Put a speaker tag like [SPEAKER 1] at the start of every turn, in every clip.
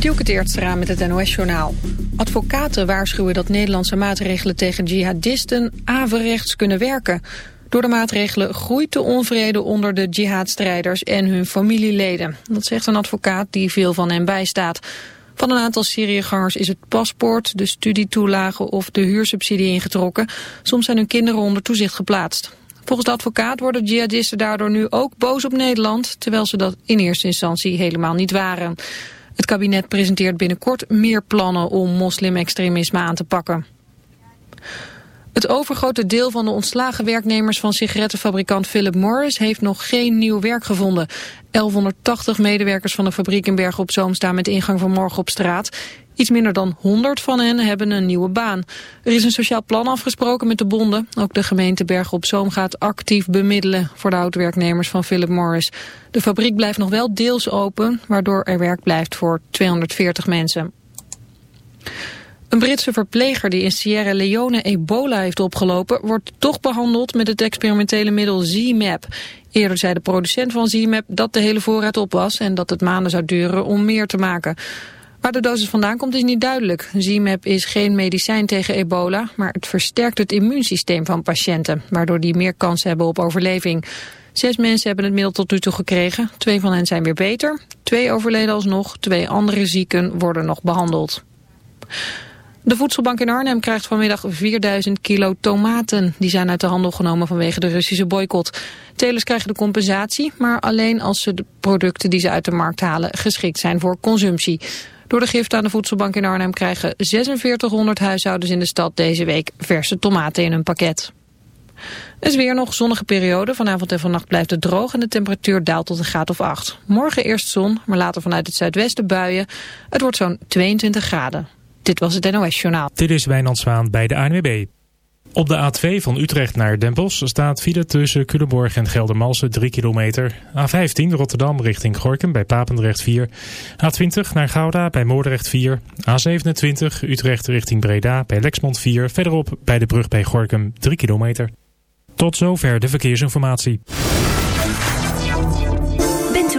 [SPEAKER 1] Dielke Teertstra met het NOS-journaal. Advocaten waarschuwen dat Nederlandse maatregelen tegen jihadisten averechts kunnen werken. Door de maatregelen groeit de onvrede onder de jihadstrijders en hun familieleden. Dat zegt een advocaat die veel van hen bijstaat. Van een aantal Syriëgangers is het paspoort, de studietoelage of de huursubsidie ingetrokken. Soms zijn hun kinderen onder toezicht geplaatst. Volgens de advocaat worden jihadisten daardoor nu ook boos op Nederland... terwijl ze dat in eerste instantie helemaal niet waren. Het kabinet presenteert binnenkort meer plannen om moslimextremisme aan te pakken. Het overgrote deel van de ontslagen werknemers van sigarettenfabrikant Philip Morris heeft nog geen nieuw werk gevonden. 1180 medewerkers van de fabriek in Bergen op Zoom staan met ingang van morgen op straat. Iets minder dan 100 van hen hebben een nieuwe baan. Er is een sociaal plan afgesproken met de bonden. Ook de gemeente Bergen op Zoom gaat actief bemiddelen voor de oud-werknemers van Philip Morris. De fabriek blijft nog wel deels open, waardoor er werk blijft voor 240 mensen. Een Britse verpleger die in Sierra Leone ebola heeft opgelopen... wordt toch behandeld met het experimentele middel ZMAP. Eerder zei de producent van ZMAP dat de hele voorraad op was... en dat het maanden zou duren om meer te maken. Waar de dosis vandaan komt is niet duidelijk. ZMAP is geen medicijn tegen ebola... maar het versterkt het immuunsysteem van patiënten... waardoor die meer kans hebben op overleving. Zes mensen hebben het middel tot nu toe gekregen. Twee van hen zijn weer beter. Twee overleden alsnog. Twee andere zieken worden nog behandeld. De Voedselbank in Arnhem krijgt vanmiddag 4000 kilo tomaten. Die zijn uit de handel genomen vanwege de Russische boycott. Telers krijgen de compensatie, maar alleen als ze de producten die ze uit de markt halen geschikt zijn voor consumptie. Door de gift aan de Voedselbank in Arnhem krijgen 4600 huishoudens in de stad deze week verse tomaten in hun pakket. Het is weer nog zonnige periode. Vanavond en vannacht blijft het droog en de temperatuur daalt tot een graad of 8. Morgen eerst zon, maar later vanuit het zuidwesten buien. Het wordt zo'n 22 graden. Dit was het NOS Journaal.
[SPEAKER 2] Dit is Wijnand Zwaan bij de ANWB. Op de A2 van Utrecht naar Den Bosch staat file tussen Culemborg en Geldermalsen 3 kilometer. A15 Rotterdam richting Gorkum bij Papendrecht 4. A20 naar Gouda bij Moordrecht 4. A27 Utrecht richting Breda bij Lexmond 4. Verderop bij de brug bij Gorkum 3 kilometer. Tot zover de verkeersinformatie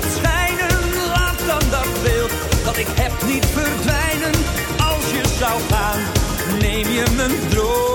[SPEAKER 3] laat schijnen, laat dan dat beeld dat ik heb niet verdwijnen. Als je zou gaan, neem je mijn droom.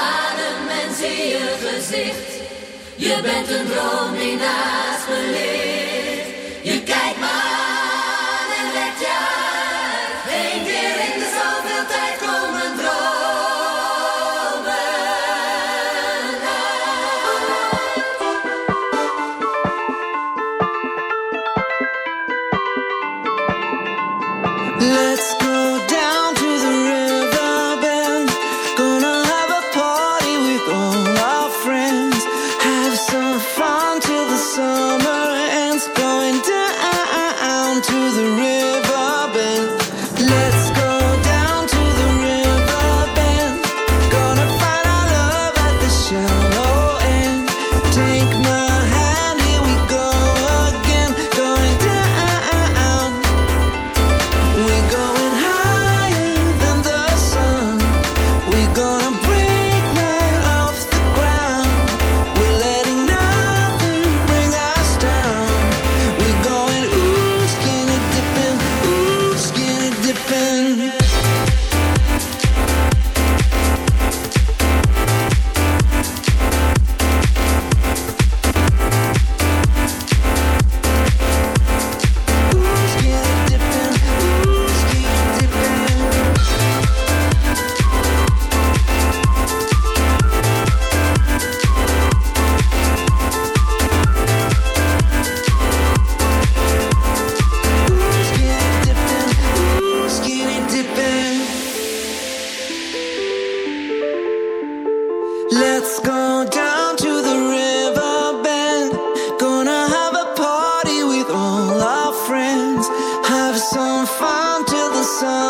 [SPEAKER 3] adem en zie je gezicht. Je bent een droom die naast me leeft. on farm till the sun.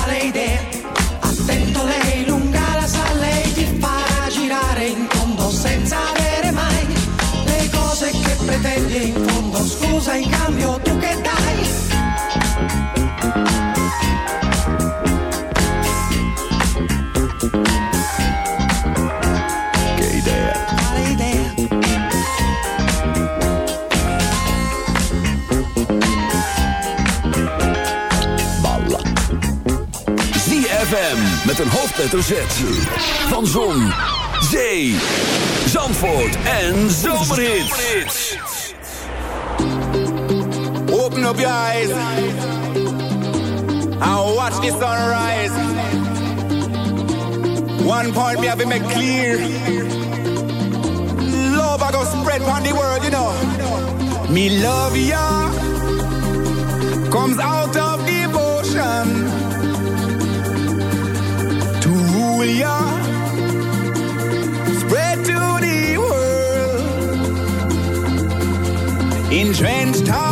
[SPEAKER 4] een hoofdletter Z. Van Zon, Zee, Zandvoort en Zomerhits.
[SPEAKER 5] Open up your eyes. And watch the sunrise. One point me have been made clear. Love I go spread on the world, you know. Me love ya comes out of we are. Spread to the world. In trench
[SPEAKER 3] time.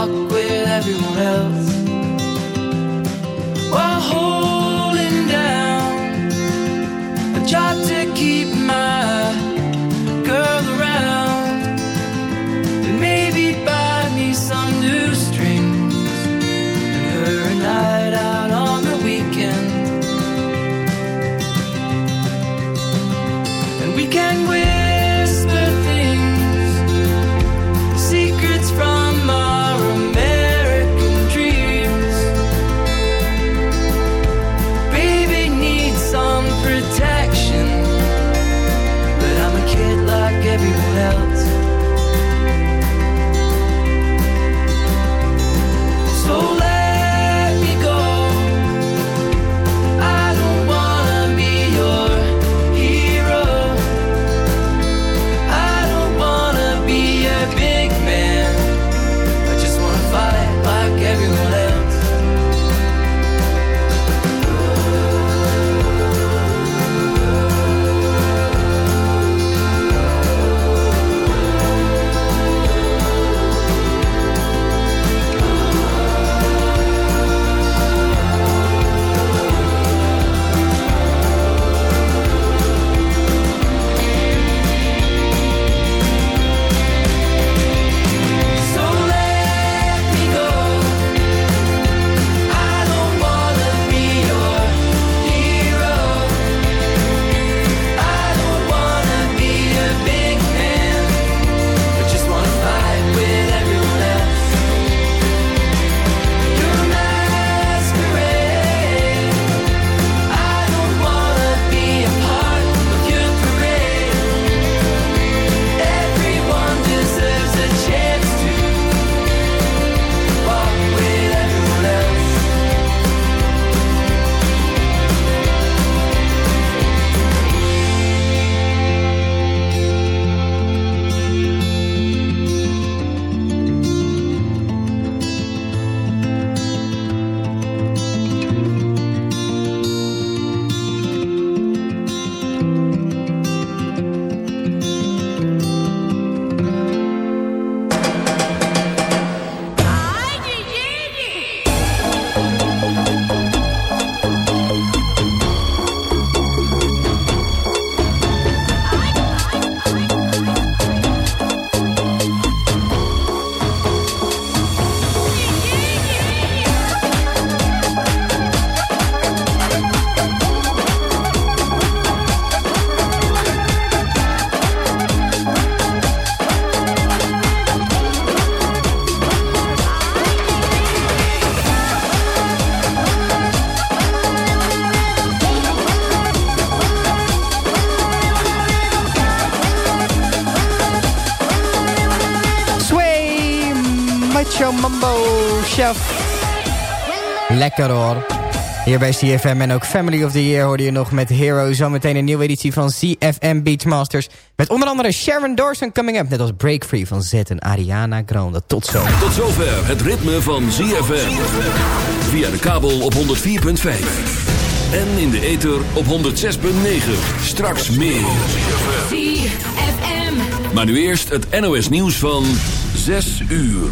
[SPEAKER 3] Walk with everyone else
[SPEAKER 6] Lekker hoor. Hier bij CFM en ook Family of the Year hoorde je nog met Hero. Zometeen een nieuwe editie van CFM Beachmasters. Met onder andere Sharon Dawson coming up. Net als Break Free van Z en Ariana Grande. Tot zo.
[SPEAKER 7] Tot zover het ritme van ZFM. Via de kabel op 104.5. En in de ether op 106.9. Straks meer. Maar nu eerst het NOS nieuws van 6 uur.